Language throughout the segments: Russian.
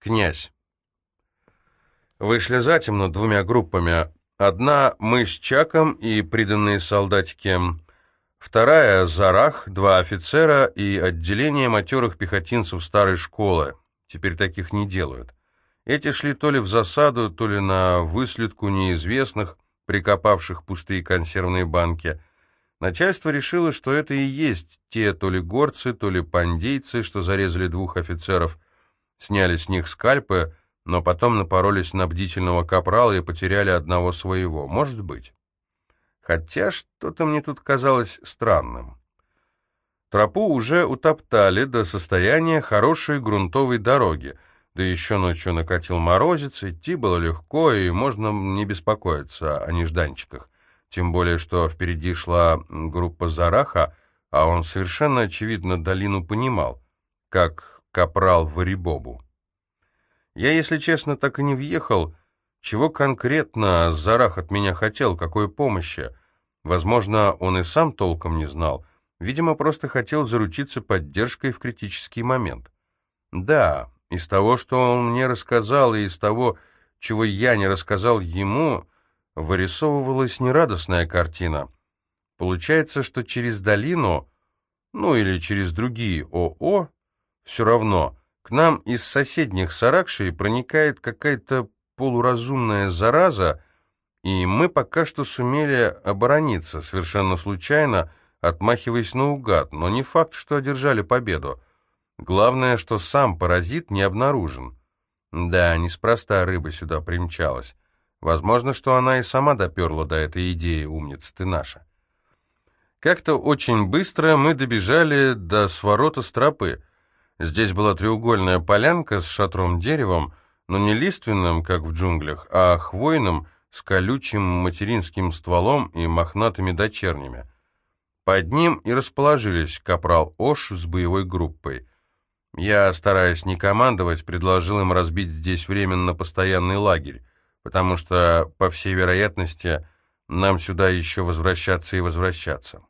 Князь. Вышли затемно двумя группами. Одна мы с Чаком и приданные солдатики. Вторая — Зарах, два офицера и отделение матерых пехотинцев старой школы. Теперь таких не делают. Эти шли то ли в засаду, то ли на выследку неизвестных, прикопавших пустые консервные банки. Начальство решило, что это и есть те то ли горцы, то ли пандейцы, что зарезали двух офицеров — сняли с них скальпы, но потом напоролись на бдительного капрала и потеряли одного своего. Может быть. Хотя что-то мне тут казалось странным. Тропу уже утоптали до состояния хорошей грунтовой дороги, да еще ночью накатил морозец, идти было легко, и можно не беспокоиться о нежданчиках. Тем более, что впереди шла группа Зараха, а он совершенно очевидно долину понимал, как капрал Варибобу. Я, если честно, так и не въехал. Чего конкретно Зарах от меня хотел, какой помощи? Возможно, он и сам толком не знал. Видимо, просто хотел заручиться поддержкой в критический момент. Да, из того, что он мне рассказал, и из того, чего я не рассказал ему, вырисовывалась нерадостная картина. Получается, что через долину, ну или через другие ООО, все равно, к нам из соседних Саракшей проникает какая-то полуразумная зараза, и мы пока что сумели оборониться, совершенно случайно, отмахиваясь наугад, но не факт, что одержали победу. Главное, что сам паразит не обнаружен. Да, неспроста рыба сюда примчалась. Возможно, что она и сама доперла до этой идеи, умница ты наша. Как-то очень быстро мы добежали до сворота стропы. Здесь была треугольная полянка с шатром-деревом, но не лиственным, как в джунглях, а хвойным, с колючим материнским стволом и мохнатыми дочернями. Под ним и расположились капрал Ош с боевой группой. Я, стараясь не командовать, предложил им разбить здесь временно постоянный лагерь, потому что, по всей вероятности, нам сюда еще возвращаться и возвращаться.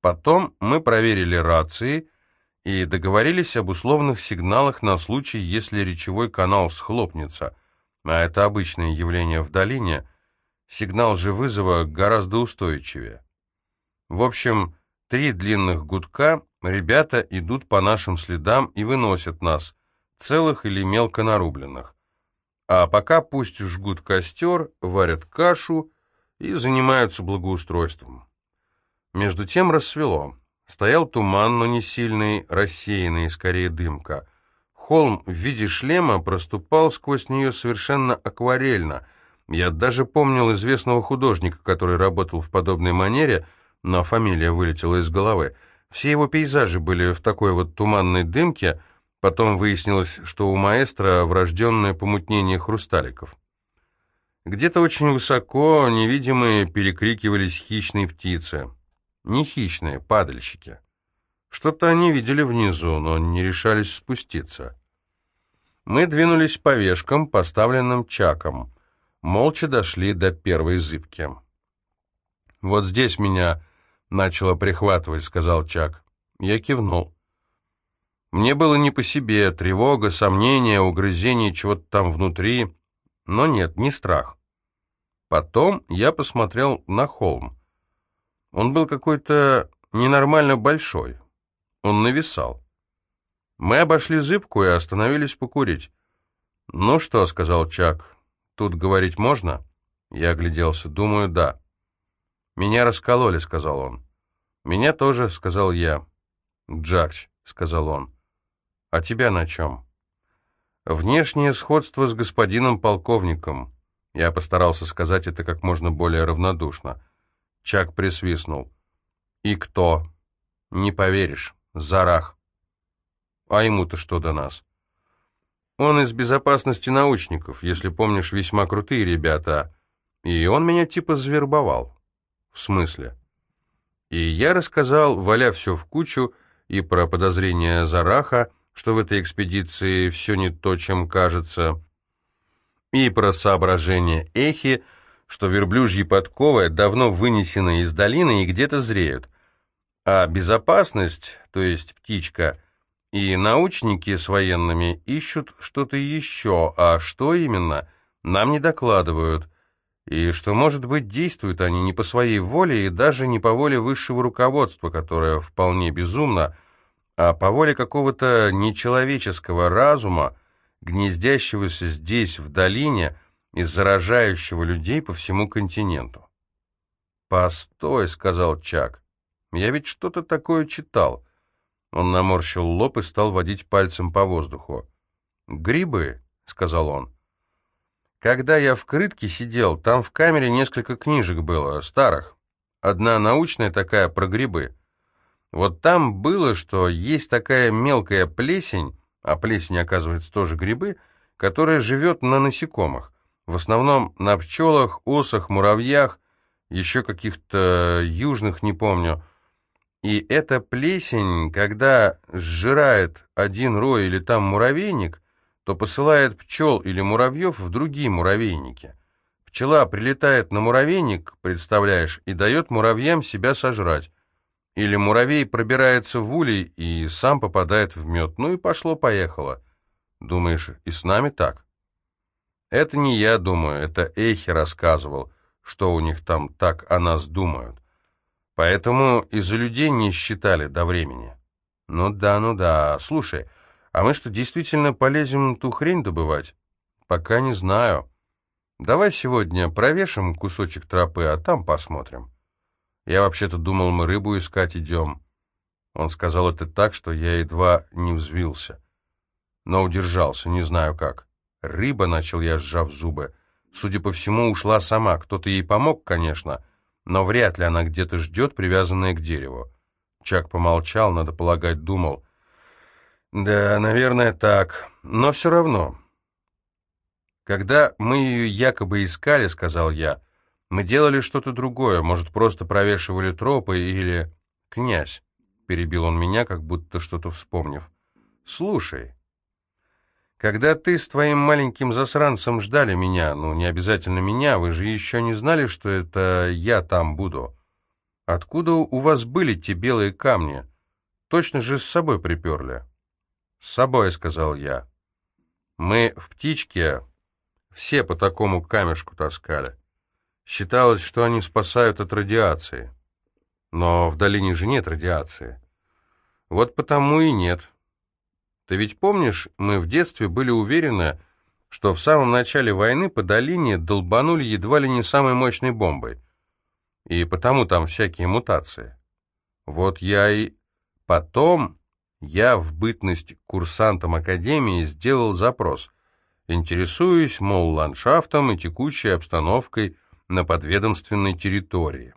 Потом мы проверили рации и договорились об условных сигналах на случай, если речевой канал схлопнется, а это обычное явление в долине, сигнал же вызова гораздо устойчивее. В общем, три длинных гудка, ребята идут по нашим следам и выносят нас, целых или мелко нарубленных. А пока пусть жгут костер, варят кашу и занимаются благоустройством. Между тем рассвело. Стоял туман, но не сильный, рассеянный, скорее дымка. Холм в виде шлема проступал сквозь нее совершенно акварельно. Я даже помнил известного художника, который работал в подобной манере, но фамилия вылетела из головы. Все его пейзажи были в такой вот туманной дымке, потом выяснилось, что у маэстро врожденное помутнение хрусталиков. Где-то очень высоко невидимые перекрикивались хищные птицы. Не хищные, падальщики. Что-то они видели внизу, но не решались спуститься. Мы двинулись по вешкам, поставленным чаком. Молча дошли до первой зыбки. «Вот здесь меня начало прихватывать», — сказал Чак. Я кивнул. Мне было не по себе, тревога, сомнения, угрызение чего-то там внутри, но нет, не страх. Потом я посмотрел на холм. Он был какой-то ненормально большой. Он нависал. Мы обошли зыбку и остановились покурить. «Ну что?» — сказал Чак. «Тут говорить можно?» Я огляделся. «Думаю, да». «Меня раскололи», — сказал он. «Меня тоже», — сказал я. «Джакч», — сказал он. «А тебя на чем?» «Внешнее сходство с господином полковником». Я постарался сказать это как можно более равнодушно. Чак присвистнул. «И кто?» «Не поверишь. Зарах». «А ему-то что до нас?» «Он из безопасности научников, если помнишь, весьма крутые ребята. И он меня типа завербовал». «В смысле?» И я рассказал, валя все в кучу, и про подозрения Зараха, что в этой экспедиции все не то, чем кажется, и про соображения Эхи, что верблюжьи подковы давно вынесены из долины и где-то зреют. А безопасность, то есть птичка, И научники с военными ищут что-то еще, а что именно, нам не докладывают. И что, может быть, действуют они не по своей воле и даже не по воле высшего руководства, которое вполне безумно, а по воле какого-то нечеловеческого разума, гнездящегося здесь, в долине, и заражающего людей по всему континенту. «Постой», — сказал Чак, — «я ведь что-то такое читал». Он наморщил лоб и стал водить пальцем по воздуху. «Грибы», — сказал он. «Когда я в крытке сидел, там в камере несколько книжек было, старых. Одна научная такая про грибы. Вот там было, что есть такая мелкая плесень, а плесень, оказывается, тоже грибы, которая живет на насекомых. В основном на пчелах, осах, муравьях, еще каких-то южных, не помню. И эта плесень, когда сжирает один рой или там муравейник, то посылает пчел или муравьев в другие муравейники. Пчела прилетает на муравейник, представляешь, и дает муравьям себя сожрать. Или муравей пробирается в улей и сам попадает в мед. Ну и пошло-поехало. Думаешь, и с нами так? Это не я думаю, это Эйхи рассказывал, что у них там так о нас думают. Поэтому из-за людей не считали до времени. Ну да, ну да. Слушай, а мы что, действительно полезем ту хрень добывать? Пока не знаю. Давай сегодня провешим кусочек тропы, а там посмотрим. Я вообще-то думал, мы рыбу искать идем. Он сказал это так, что я едва не взвился. Но удержался, не знаю как. Рыба, начал я, сжав зубы. Судя по всему, ушла сама. Кто-то ей помог, конечно, но вряд ли она где-то ждет, привязанная к дереву. Чак помолчал, надо полагать, думал. Да, наверное, так. Но все равно. Когда мы ее якобы искали, сказал я, мы делали что-то другое, может, просто провешивали тропы или... Князь, перебил он меня, как будто что-то вспомнив. Слушай, когда ты с твоим маленьким засранцем ждали меня, ну, не обязательно меня, вы же еще не знали, что это я там буду. Откуда у вас были те белые камни? Точно же с собой приперли. С собой, сказал я. Мы в птичке все по такому камешку таскали. Считалось, что они спасают от радиации. Но в долине же нет радиации. Вот потому и нет. Ты ведь помнишь, мы в детстве были уверены, что в самом начале войны по долине долбанули едва ли не самой мощной бомбой. И потому там всякие мутации. Вот я и... Потом я в бытность курсантом Академии сделал запрос. Интересуюсь, мол, ландшафтом и текущей обстановкой на подведомственной территории.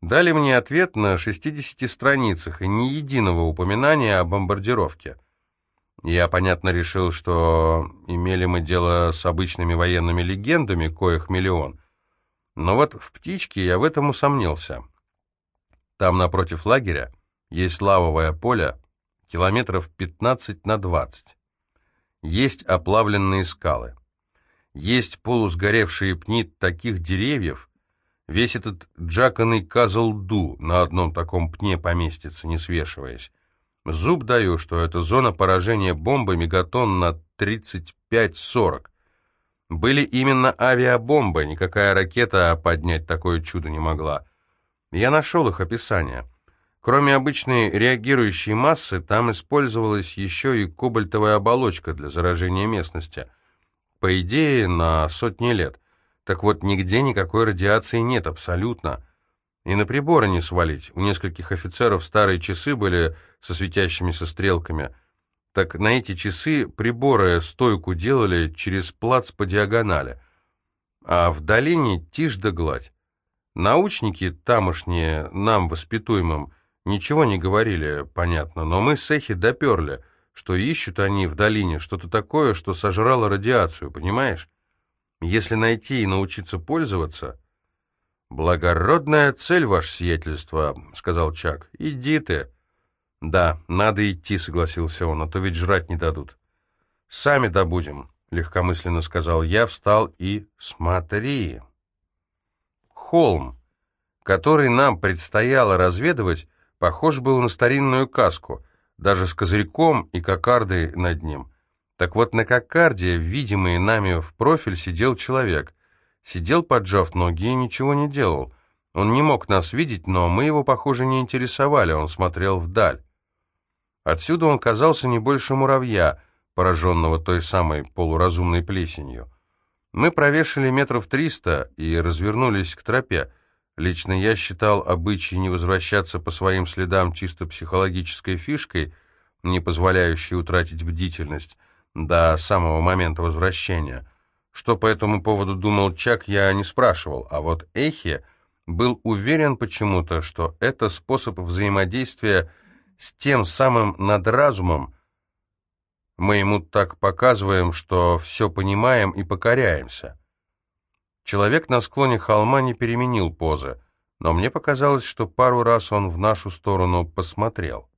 Дали мне ответ на 60 страницах и ни единого упоминания о бомбардировке. Я, понятно, решил, что имели мы дело с обычными военными легендами, коих миллион. Но вот в «Птичке» я в этом усомнился. Там, напротив лагеря, есть лавовое поле, километров 15 на 20. Есть оплавленные скалы. Есть полусгоревшие пни таких деревьев, весь этот джаканный казалду на одном таком пне поместится, не свешиваясь. Зуб даю, что это зона поражения бомбы мегатон на 35-40. Были именно авиабомбы, никакая ракета поднять такое чудо не могла. Я нашел их описание. Кроме обычной реагирующей массы, там использовалась еще и кобальтовая оболочка для заражения местности. По идее, на сотни лет. Так вот, нигде никакой радиации нет, абсолютно. И на приборы не свалить. У нескольких офицеров старые часы были со светящимися стрелками. Так на эти часы приборы стойку делали через плац по диагонали. А в долине тишь да гладь. Научники тамошние, нам, воспитуемым, ничего не говорили, понятно, но мы с Эхи доперли, что ищут они в долине что-то такое, что сожрало радиацию, понимаешь? Если найти и научиться пользоваться, «Благородная цель, ваше сиятельство», — сказал Чак. «Иди ты». «Да, надо идти», — согласился он, — «а то ведь жрать не дадут». «Сами добудем», — легкомысленно сказал я, встал и... «Смотри». Холм, который нам предстояло разведывать, похож был на старинную каску. даже с козырьком и кокардой над ним. Так вот, на кокарде, видимый нами в профиль, сидел человек. Сидел, поджав ноги, и ничего не делал. Он не мог нас видеть, но мы его, похоже, не интересовали, он смотрел вдаль. Отсюда он казался не больше муравья, пораженного той самой полуразумной плесенью. Мы провешали метров триста и развернулись к тропе. Лично я считал обычай не возвращаться по своим следам чисто психологической фишкой, не позволяющей утратить бдительность до самого момента возвращения. Что по этому поводу думал Чак, я не спрашивал, а вот Эхе был уверен почему-то, что это способ взаимодействия с тем самым надразумом, мы ему так показываем, что все понимаем и покоряемся. Человек на склоне холма не переменил позы, но мне показалось, что пару раз он в нашу сторону посмотрел.